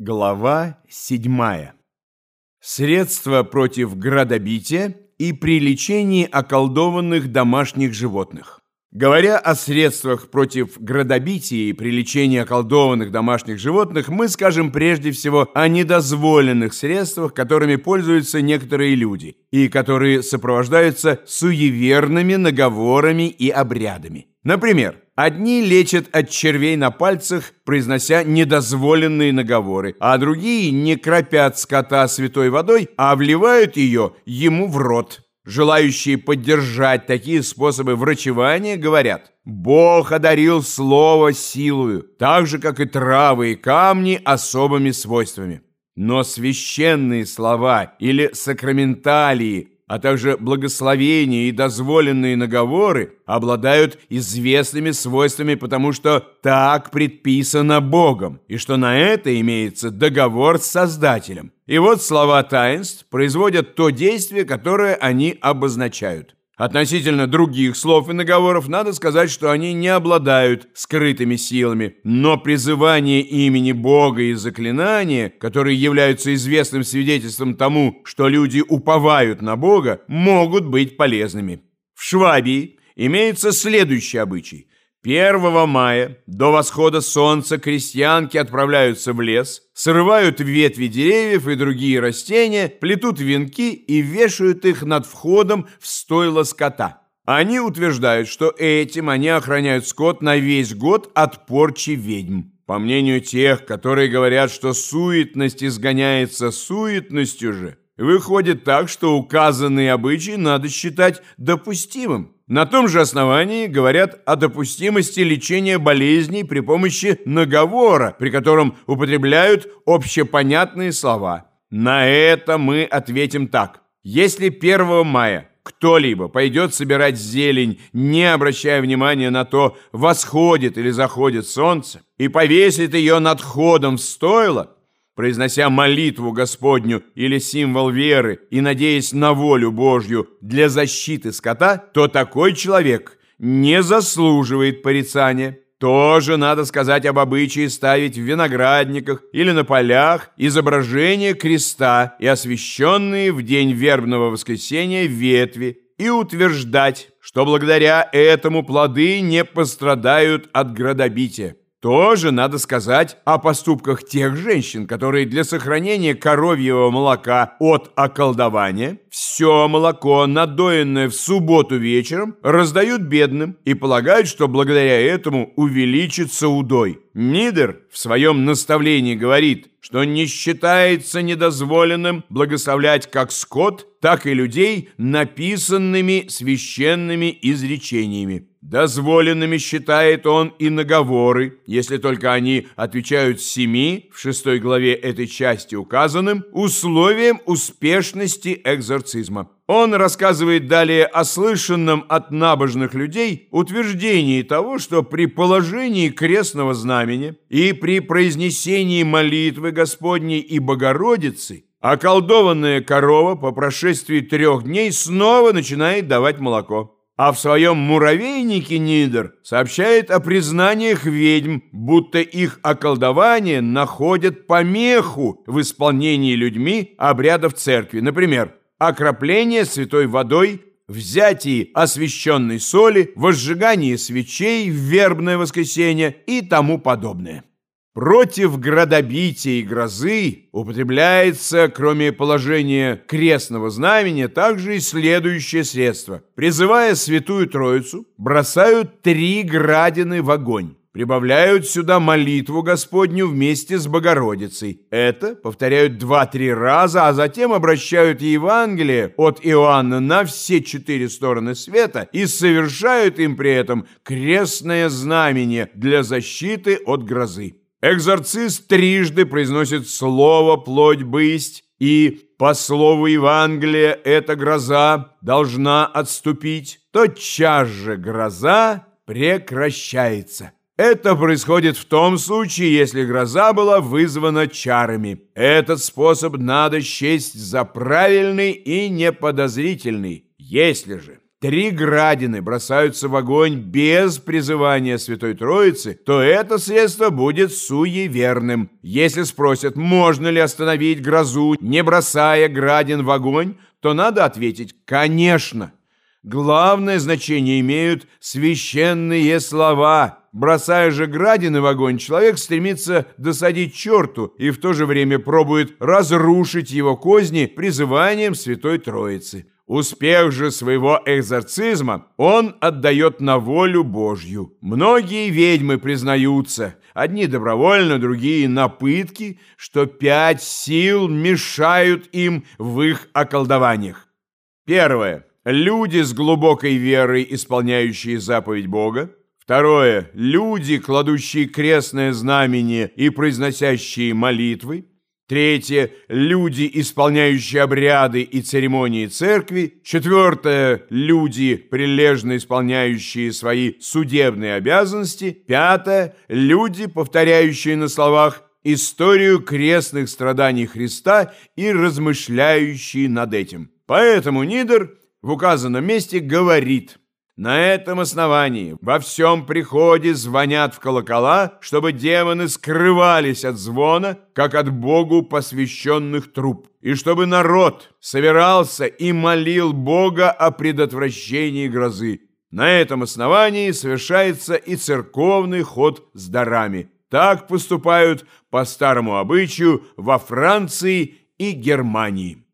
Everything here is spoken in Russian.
Глава 7. Средства против градобития и при лечении околдованных домашних животных. Говоря о средствах против градобития и при лечении околдованных домашних животных, мы скажем прежде всего о недозволенных средствах, которыми пользуются некоторые люди, и которые сопровождаются суеверными наговорами и обрядами. Например, одни лечат от червей на пальцах, произнося недозволенные наговоры, а другие не кропят скота святой водой, а вливают ее ему в рот. Желающие поддержать такие способы врачевания говорят, Бог одарил слово силою, так же, как и травы и камни особыми свойствами. Но священные слова или сакраменталии а также благословения и дозволенные наговоры обладают известными свойствами, потому что так предписано Богом, и что на это имеется договор с Создателем. И вот слова таинств производят то действие, которое они обозначают. Относительно других слов и наговоров надо сказать, что они не обладают скрытыми силами, но призывание имени Бога и заклинания, которые являются известным свидетельством тому, что люди уповают на Бога, могут быть полезными. В Швабии имеется следующий обычай. 1 мая до восхода солнца крестьянки отправляются в лес, срывают ветви деревьев и другие растения, плетут венки и вешают их над входом в стойло скота. Они утверждают, что этим они охраняют скот на весь год от порчи ведьм. По мнению тех, которые говорят, что суетность изгоняется суетностью же, выходит так, что указанный обычай надо считать допустимым. На том же основании говорят о допустимости лечения болезней при помощи наговора, при котором употребляют общепонятные слова. На это мы ответим так. Если 1 мая кто-либо пойдет собирать зелень, не обращая внимания на то, восходит или заходит солнце, и повесит ее над ходом в стойло, произнося молитву Господню или символ веры и надеясь на волю Божью для защиты скота, то такой человек не заслуживает порицания. Тоже надо сказать об обычае ставить в виноградниках или на полях изображение креста и освященные в день вербного воскресения ветви и утверждать, что благодаря этому плоды не пострадают от градобития. Тоже надо сказать о поступках тех женщин, которые для сохранения коровьего молока от околдования все молоко, надоенное в субботу вечером, раздают бедным и полагают, что благодаря этому увеличится удой. Нидер в своем наставлении говорит, что не считается недозволенным благословлять как скот, так и людей написанными священными изречениями. Дозволенными считает он и наговоры, если только они отвечают семи, в шестой главе этой части указанным, условиям успешности экзорцизма. Он рассказывает далее о слышанном от набожных людей утверждении того, что при положении крестного знамени и при произнесении молитвы Господней и Богородицы околдованная корова по прошествии трех дней снова начинает давать молоко. А в своем муравейнике Нидер сообщает о признаниях ведьм, будто их околдование находят помеху в исполнении людьми обрядов церкви. Например, окропление святой водой, взятии освященной соли, возжигании свечей в вербное воскресенье и тому подобное. Против градобития и грозы употребляется, кроме положения крестного знамения, также и следующее средство. Призывая Святую Троицу, бросают три градины в огонь. Прибавляют сюда молитву Господню вместе с Богородицей. Это повторяют два-три раза, а затем обращают Евангелие от Иоанна на все четыре стороны света и совершают им при этом крестное знамение для защиты от грозы. Экзорцист трижды произносит слово «плоть бысть», и по слову Евангелия эта гроза должна отступить. Тотчас же гроза прекращается. Это происходит в том случае, если гроза была вызвана чарами. Этот способ надо счесть за правильный и неподозрительный. Если же три градины бросаются в огонь без призывания Святой Троицы, то это средство будет суеверным. Если спросят, можно ли остановить грозу, не бросая градин в огонь, то надо ответить «конечно». Главное значение имеют священные слова. Бросая же градины в огонь, человек стремится досадить черту и в то же время пробует разрушить его козни призыванием Святой Троицы. Успех же своего экзорцизма он отдает на волю Божью. Многие ведьмы признаются, одни добровольно, другие на пытки, что пять сил мешают им в их околдованиях. Первое. Люди с глубокой верой, исполняющие заповедь Бога. Второе. Люди, кладущие крестное знамение и произносящие молитвы. Третье. Люди, исполняющие обряды и церемонии церкви. Четвертое. Люди, прилежно исполняющие свои судебные обязанности. Пятое. Люди, повторяющие на словах историю крестных страданий Христа и размышляющие над этим. Поэтому Нидер в указанном месте говорит «На этом основании во всем приходе звонят в колокола, чтобы демоны скрывались от звона, как от Богу посвященных труп, и чтобы народ собирался и молил Бога о предотвращении грозы. На этом основании совершается и церковный ход с дарами. Так поступают по старому обычаю во Франции и Германии.